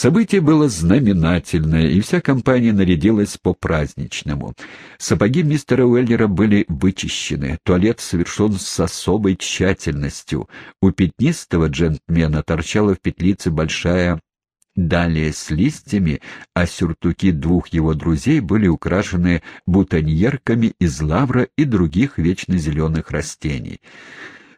Событие было знаменательное, и вся компания нарядилась по-праздничному. Сапоги мистера Уэллера были вычищены, туалет совершен с особой тщательностью. У пятнистого джентльмена торчала в петлице большая далее с листьями, а сюртуки двух его друзей были украшены бутоньерками из лавра и других вечно растений.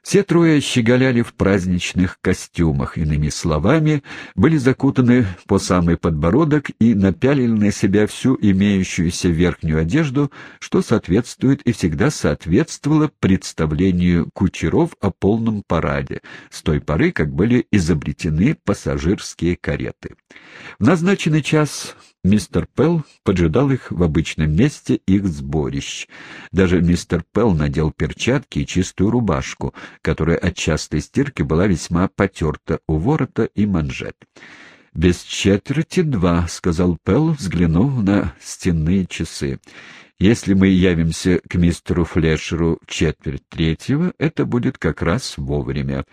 Все трое щеголяли в праздничных костюмах, иными словами, были закутаны по самый подбородок и напялили на себя всю имеющуюся верхнюю одежду, что соответствует и всегда соответствовало представлению кучеров о полном параде, с той поры, как были изобретены пассажирские кареты. В назначенный час Мистер Пелл поджидал их в обычном месте их сборищ. Даже мистер Пелл надел перчатки и чистую рубашку, которая от частой стирки была весьма потерта у ворота и манжет. «Без четверти два», — сказал Пелл, взглянув на стенные часы. Если мы явимся к мистеру Флешеру в четверть третьего, это будет как раз вовремя.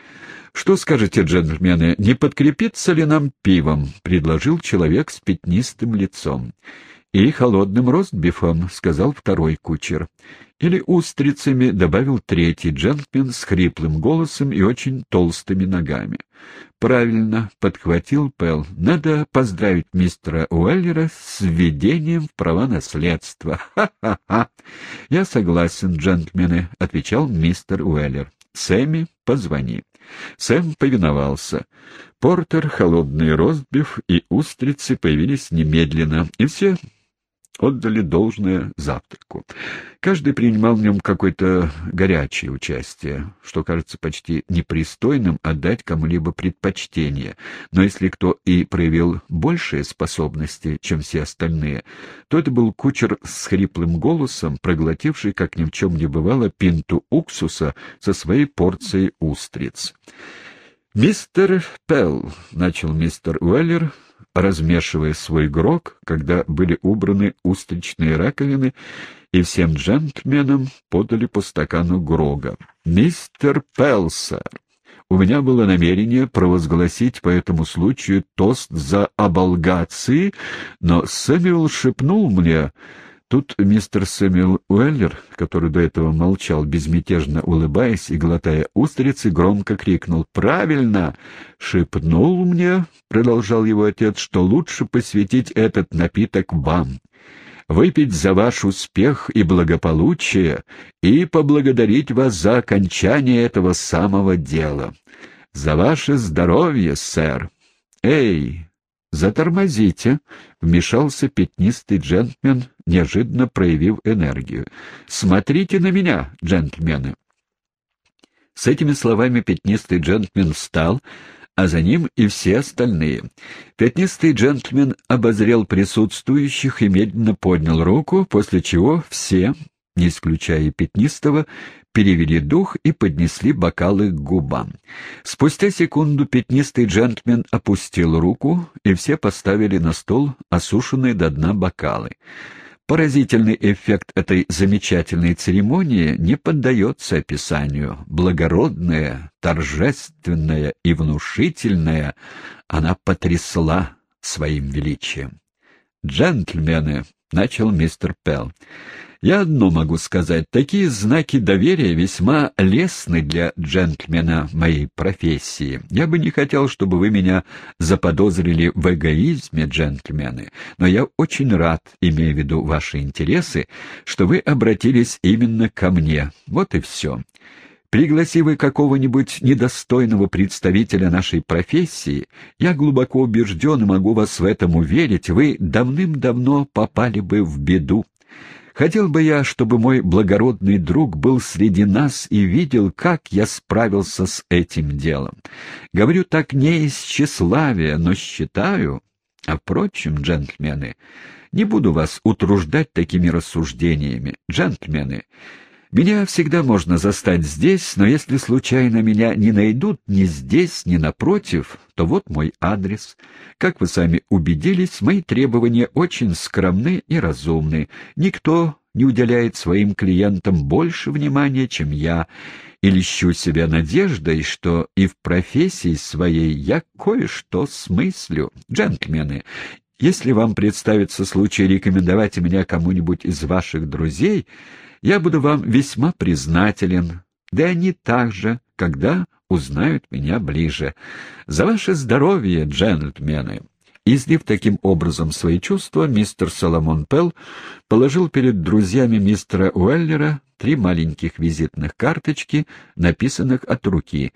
«Что скажете, джентльмены, не подкрепиться ли нам пивом?» — предложил человек с пятнистым лицом. «И холодным ростбифом», — сказал второй кучер. «Или устрицами», — добавил третий джентльмен с хриплым голосом и очень толстыми ногами. «Правильно», — подхватил Пэл. «Надо поздравить мистера Уэллера с введением в права наследства. Ха-ха-ха!» «Я согласен, джентльмены», — отвечал мистер Уэллер. «Сэмми, позвони». Сэм повиновался. Портер, холодный ростбиф и устрицы появились немедленно, и все отдали должное завтраку. Каждый принимал в нем какое-то горячее участие, что кажется почти непристойным отдать кому-либо предпочтение. Но если кто и проявил большие способности, чем все остальные, то это был кучер с хриплым голосом, проглотивший, как ни в чем не бывало, пинту уксуса со своей порцией устриц. «Мистер Пелл», — начал мистер Уэллер, — размешивая свой грог, когда были убраны устричные раковины, и всем джентльменам подали по стакану грога. «Мистер Пелсер, у меня было намерение провозгласить по этому случаю тост за оболгации, но Сэмюэл шепнул мне...» Тут мистер Сэмюэл Уэллер, который до этого молчал, безмятежно улыбаясь и глотая устрицы, громко крикнул «Правильно!» «Шепнул мне, — продолжал его отец, — что лучше посвятить этот напиток вам, выпить за ваш успех и благополучие и поблагодарить вас за окончание этого самого дела. За ваше здоровье, сэр! Эй, «Затормозите!» — вмешался пятнистый джентльмен, неожиданно проявив энергию. «Смотрите на меня, джентльмены!» С этими словами пятнистый джентльмен встал, а за ним и все остальные. Пятнистый джентльмен обозрел присутствующих и медленно поднял руку, после чего все, не исключая Пятнистого, перевели дух и поднесли бокалы к губам. Спустя секунду пятнистый джентльмен опустил руку, и все поставили на стол осушенные до дна бокалы. Поразительный эффект этой замечательной церемонии не поддается описанию. Благородная, торжественная и внушительная, она потрясла своим величием. «Джентльмены», — начал мистер Пелл, — я одно могу сказать. Такие знаки доверия весьма лестны для джентльмена моей профессии. Я бы не хотел, чтобы вы меня заподозрили в эгоизме, джентльмены, но я очень рад, имея в виду ваши интересы, что вы обратились именно ко мне. Вот и все. Пригласи вы какого-нибудь недостойного представителя нашей профессии, я глубоко убежден и могу вас в этом уверить, вы давным-давно попали бы в беду. Хотел бы я, чтобы мой благородный друг был среди нас и видел, как я справился с этим делом. Говорю так не из тщеславия, но считаю... А впрочем, джентльмены, не буду вас утруждать такими рассуждениями. Джентльмены, меня всегда можно застать здесь, но если случайно меня не найдут ни здесь, ни напротив, то вот мой адрес. Как вы сами убедились, мои требования очень скромны и разумны. Никто не уделяет своим клиентам больше внимания, чем я, и льщу себя надеждой, что и в профессии своей я кое-что смыслю. Джентльмены, если вам представится случай рекомендовать меня кому-нибудь из ваших друзей, я буду вам весьма признателен, да и они также, когда узнают меня ближе. За ваше здоровье, джентльмены!» Излив таким образом свои чувства, мистер Соломон Пелл положил перед друзьями мистера Уэллера три маленьких визитных карточки, написанных от руки,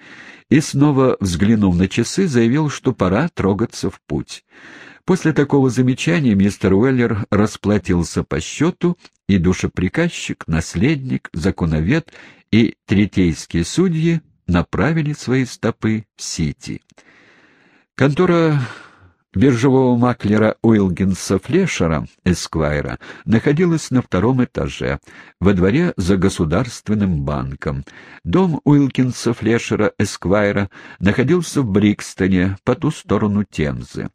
и, снова взглянув на часы, заявил, что пора трогаться в путь. После такого замечания мистер Уэллер расплатился по счету, и душеприказчик, наследник, законовед и третейские судьи направили свои стопы в Сити. Контора биржевого маклера Уилгинса Флешера, Эсквайра, находилась на втором этаже, во дворе за Государственным банком. Дом Уилкинса Флешера, Эсквайра, находился в Брикстоне, по ту сторону Темзы.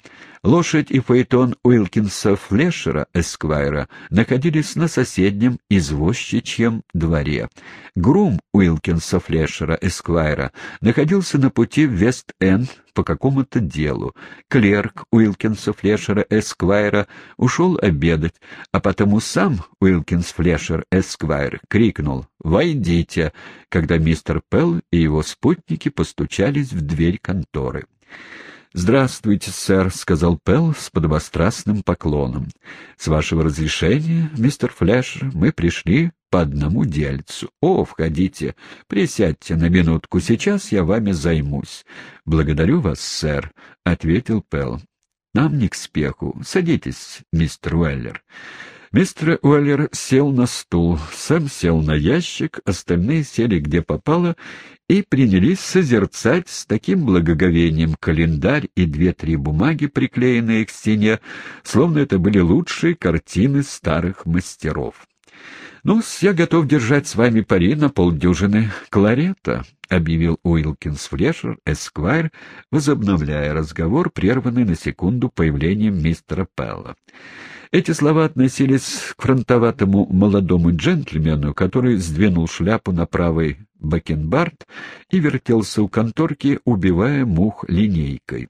Лошадь и фаэтон Уилкинса Флешера, Эсквайра, находились на соседнем извозчичьем дворе. Грум Уилкинса Флешера, Эсквайра, находился на пути в Вест-Энд по какому-то делу. Клерк Уилкинса Флешера, Эсквайра, ушел обедать, а потому сам Уилкинс Флешер, Эсквайр, крикнул «Войдите!», когда мистер Пелл и его спутники постучались в дверь конторы. «Здравствуйте, сэр», — сказал Пелл с подобострастным поклоном. «С вашего разрешения, мистер Флешер, мы пришли по одному дельцу. О, входите, присядьте на минутку, сейчас я вами займусь». «Благодарю вас, сэр», — ответил Пелл. «Нам не к спеху. Садитесь, мистер Уэллер». Мистер Уэллер сел на стул, сам сел на ящик, остальные сели где попало и принялись созерцать с таким благоговением календарь и две-три бумаги, приклеенные к стене, словно это были лучшие картины старых мастеров. Ну я готов держать с вами пари на полдюжины кларета», — объявил Уилкинс Флешер, Эсквайр, возобновляя разговор, прерванный на секунду появлением мистера Пелла. Эти слова относились к фронтоватому молодому джентльмену, который сдвинул шляпу на правый бакенбард и вертелся у конторки, убивая мух линейкой.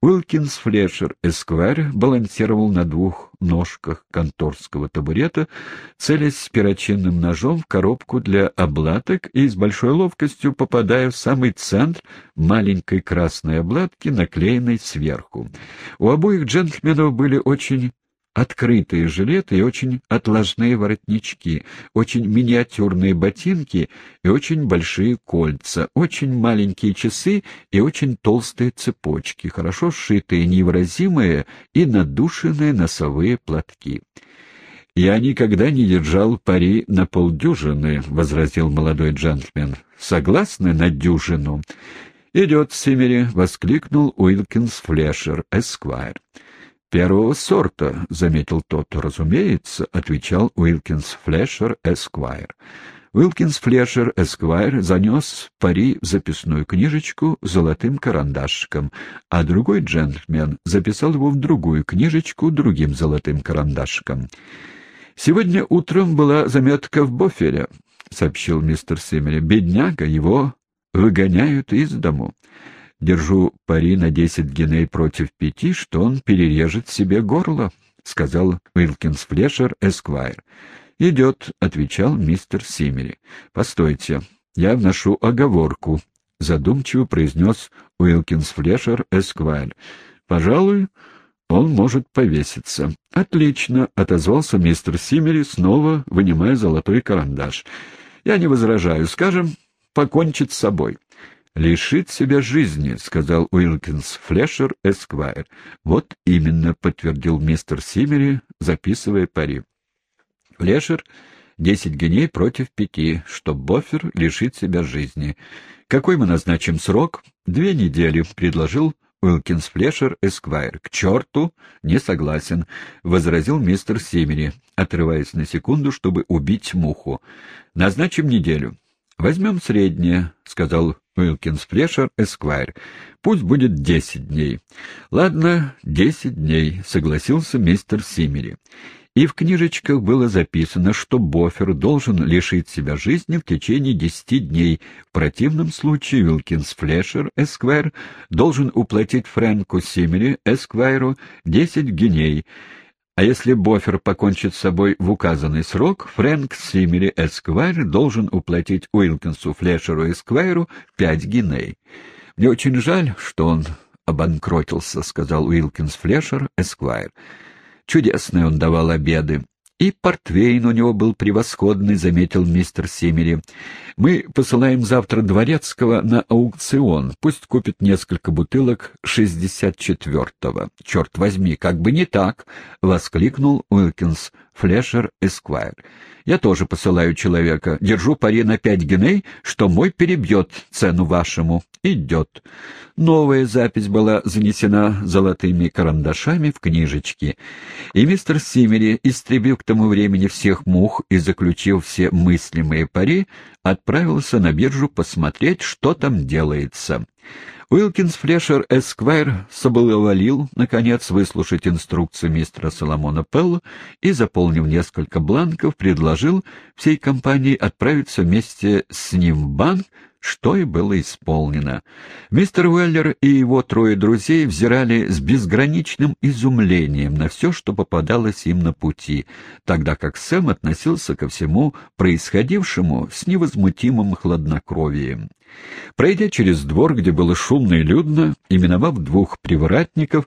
Уилкинс Флешер Эсквайр балансировал на двух ножках конторского табурета, целясь перочинным ножом в коробку для облаток и с большой ловкостью попадая в самый центр маленькой красной обладки, наклеенной сверху. У обоих джентльменов были очень открытые жилеты и очень отложные воротнички, очень миниатюрные ботинки и очень большие кольца, очень маленькие часы и очень толстые цепочки, хорошо сшитые невыразимые и надушенные носовые платки. «Я никогда не держал пари на полдюжины», — возразил молодой джентльмен. «Согласны на дюжину?» «Идет, Симери», — воскликнул Уилкинс Флешер, эсквайр первого сорта», — заметил тот. «Разумеется», — отвечал Уилкинс Флешер Эсквайр. Уилкинс Флешер Эсквайр занес пари в записную книжечку золотым карандашиком, а другой джентльмен записал его в другую книжечку другим золотым карандашиком. «Сегодня утром была заметка в Бофере», — сообщил мистер Симмери. «Бедняга, его выгоняют из дому». Держу пари на десять геней против пяти, что он перережет себе горло, — сказал Уилкинс Флешер Эсквайр. — Идет, — отвечал мистер Симери. — Постойте, я вношу оговорку, — задумчиво произнес Уилкинс Флешер Эсквайр. — Пожалуй, он может повеситься. — Отлично, — отозвался мистер Симери, снова вынимая золотой карандаш. — Я не возражаю. Скажем, покончить с собой. — «Лишит себя жизни», — сказал Уилкинс Флешер Эсквайр. «Вот именно», — подтвердил мистер Симери, записывая пари. Флешер — десять геней против пяти, что Бофер лишит себя жизни. «Какой мы назначим срок?» «Две недели», — предложил Уилкинс Флешер Эсквайр. «К черту! Не согласен», — возразил мистер Симери, отрываясь на секунду, чтобы убить муху. «Назначим неделю». «Возьмем среднее», — сказал Уилкинс Флешер, Эсквайр. «Пусть будет десять дней». «Ладно, десять дней», — согласился мистер Симери. и в книжечках было записано, что Бофер должен лишить себя жизни в течение десяти дней. В противном случае Уилкинс Флешер, Эсквайр, должен уплатить Фрэнку Симмери, Эсквайру, десять геней, а если Бофер покончит с собой в указанный срок, Фрэнк Симмери Эсквайр должен уплатить Уилкинсу Флешеру Эсквайру пять гиней. «Мне очень жаль, что он обанкротился», — сказал Уилкинс Флешер Эсквайр. «Чудесные он давал обеды. «И портвейн у него был превосходный», — заметил мистер Симери. «Мы посылаем завтра Дворецкого на аукцион. Пусть купит несколько бутылок шестьдесят четвертого. Черт возьми, как бы не так!» — воскликнул Уилкинс Флешер Эсквайр. «Я тоже посылаю человека. Держу пари на пять геней, что мой перебьет цену вашему. Идет». Новая запись была занесена золотыми карандашами в книжечки, и мистер Симери, истребив к тому времени всех мух и заключив все мыслимые пари, отправился на биржу посмотреть, что там делается. Уилкинс Флешер Эсквайр соблаговолил, наконец, выслушать инструкции мистера Соломона Пелла и, заполнив несколько бланков, предложил всей компании отправиться вместе с ним в банк, что и было исполнено. Мистер Уэллер и его трое друзей взирали с безграничным изумлением на все, что попадалось им на пути, тогда как Сэм относился ко всему происходившему с невозмутимым хладнокровием. Пройдя через двор, где было шумно и людно, и миновав двух привратников,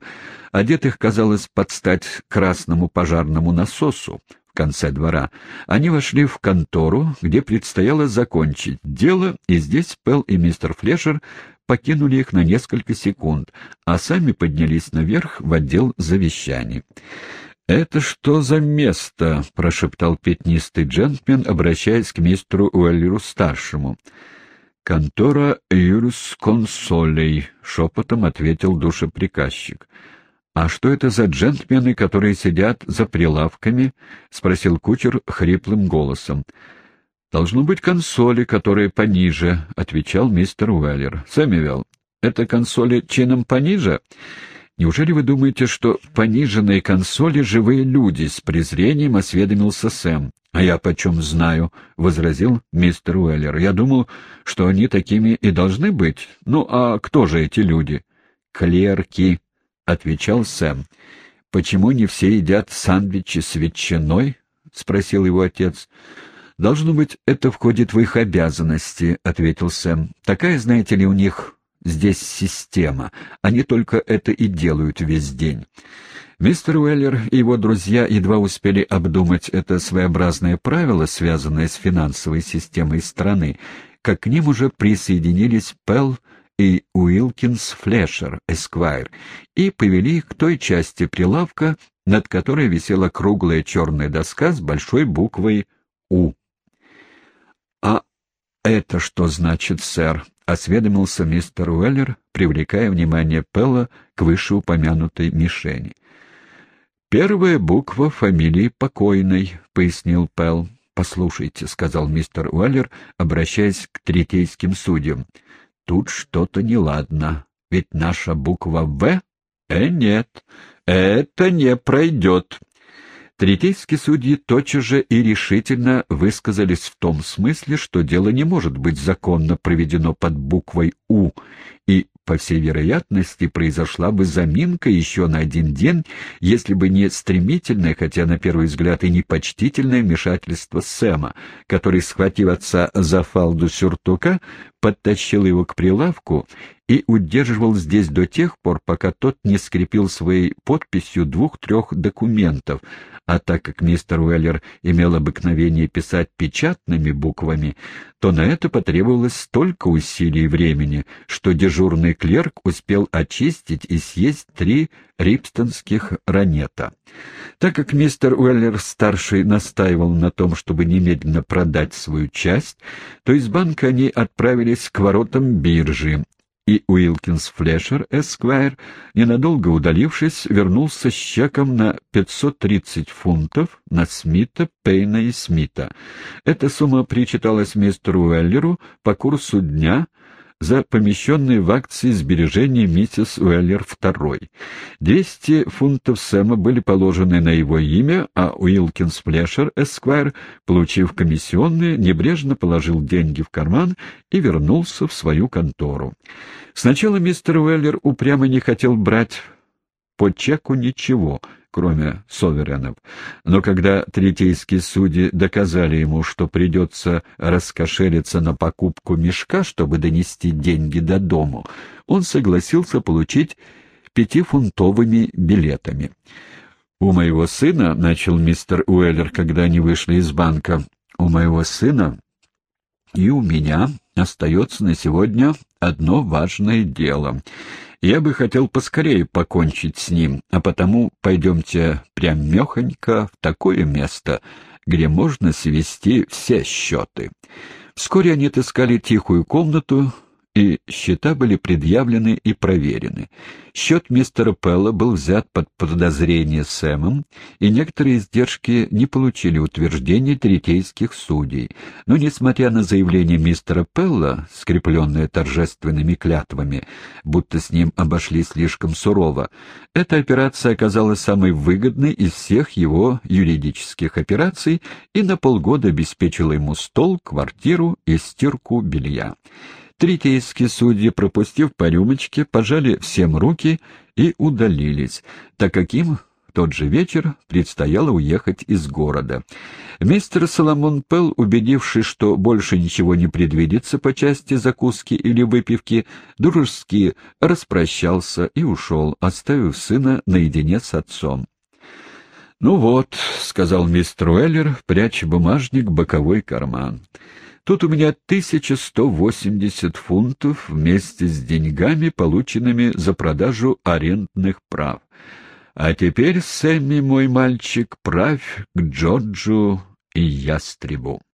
одетых, казалось, под стать красному пожарному насосу, конце двора, они вошли в контору, где предстояло закончить дело, и здесь Пел и мистер Флешер покинули их на несколько секунд, а сами поднялись наверх в отдел завещаний. «Это что за место?» — прошептал пятнистый джентльмен, обращаясь к мистеру Уэллеру-старшему. «Контора юрисконсолей», — шепотом ответил душеприказчик. «А что это за джентльмены, которые сидят за прилавками?» — спросил кучер хриплым голосом. «Должно быть консоли, которые пониже», — отвечал мистер Уэллер. «Сэмюэл, это консоли чином пониже?» «Неужели вы думаете, что пониженные консоли — живые люди?» — с презрением осведомился Сэм. «А я почем знаю?» — возразил мистер Уэллер. «Я думал, что они такими и должны быть. Ну, а кто же эти люди?» «Клерки», — отвечал Сэм. — Почему не все едят сандвичи с ветчиной? — спросил его отец. — Должно быть, это входит в их обязанности, — ответил Сэм. — Такая, знаете ли, у них здесь система. Они только это и делают весь день. Мистер Уэллер и его друзья едва успели обдумать это своеобразное правило, связанное с финансовой системой страны, как к ним уже присоединились Пелл, и Уилкинс Флешер, Эсквайр, и повели их к той части прилавка, над которой висела круглая черная доска с большой буквой «У». «А это что значит, сэр?» — осведомился мистер Уэллер, привлекая внимание Пелла к вышеупомянутой мишени. «Первая буква фамилии покойной», — пояснил Пелл. «Послушайте», — сказал мистер Уэллер, обращаясь к третейским судьям, — Тут что-то неладно. Ведь наша буква «В»? Э, нет, это не пройдет. Третейские судьи тотчас же и решительно высказались в том смысле, что дело не может быть законно проведено под буквой «У», и по всей вероятности, произошла бы заминка еще на один день, если бы не стремительное, хотя на первый взгляд и непочтительное вмешательство Сэма, который, схватив отца за фалду сюртука, подтащил его к прилавку и удерживал здесь до тех пор, пока тот не скрепил своей подписью двух-трех документов, а так как мистер Уэллер имел обыкновение писать печатными буквами, то на это потребовалось столько усилий и времени, что дежурный клерк успел очистить и съесть три рипстонских ранета. Так как мистер Уэллер-старший настаивал на том, чтобы немедленно продать свою часть, то из банка они отправились к воротам биржи, и Уилкинс Флешер, Эсквайр, ненадолго удалившись, вернулся с чеком на 530 фунтов на Смита, Пейна и Смита. Эта сумма причиталась мистеру Уэллеру по курсу дня за помещенные в акции сбережения миссис Уэллер II. 200 фунтов Сэма были положены на его имя, а Уилкинс Флешер, Эсквайр, получив комиссионные, небрежно положил деньги в карман и вернулся в свою контору. Сначала мистер Уэллер упрямо не хотел брать по чеку ничего, кроме соверенов. Но когда третейские судьи доказали ему, что придется раскошелиться на покупку мешка, чтобы донести деньги до дому, он согласился получить пятифунтовыми билетами. «У моего сына», — начал мистер Уэллер, когда они вышли из банка, — «у моего сына и у меня остается на сегодня одно важное дело». Я бы хотел поскорее покончить с ним, а потому пойдемте прям мехонько в такое место, где можно свести все счеты. Вскоре они отыскали тихую комнату, и счета были предъявлены и проверены. Счет мистера Пелла был взят под подозрение Сэмом, и некоторые издержки не получили утверждения третейских судей. Но, несмотря на заявление мистера Пелла, скрепленное торжественными клятвами, будто с ним обошли слишком сурово, эта операция оказалась самой выгодной из всех его юридических операций и на полгода обеспечила ему стол, квартиру и стирку белья. Третейские судьи, пропустив по рюмочке, пожали всем руки и удалились, так как им в тот же вечер предстояло уехать из города. Мистер Соломон Пелл, убедившись, что больше ничего не предвидится по части закуски или выпивки, дружески распрощался и ушел, оставив сына наедине с отцом. «Ну вот», — сказал мистер Уэллер, пряча бумажник в боковой карман, — Тут у меня 1180 фунтов вместе с деньгами, полученными за продажу арендных прав. А теперь, Сэмми, мой мальчик, правь к Джорджу и Ястребу.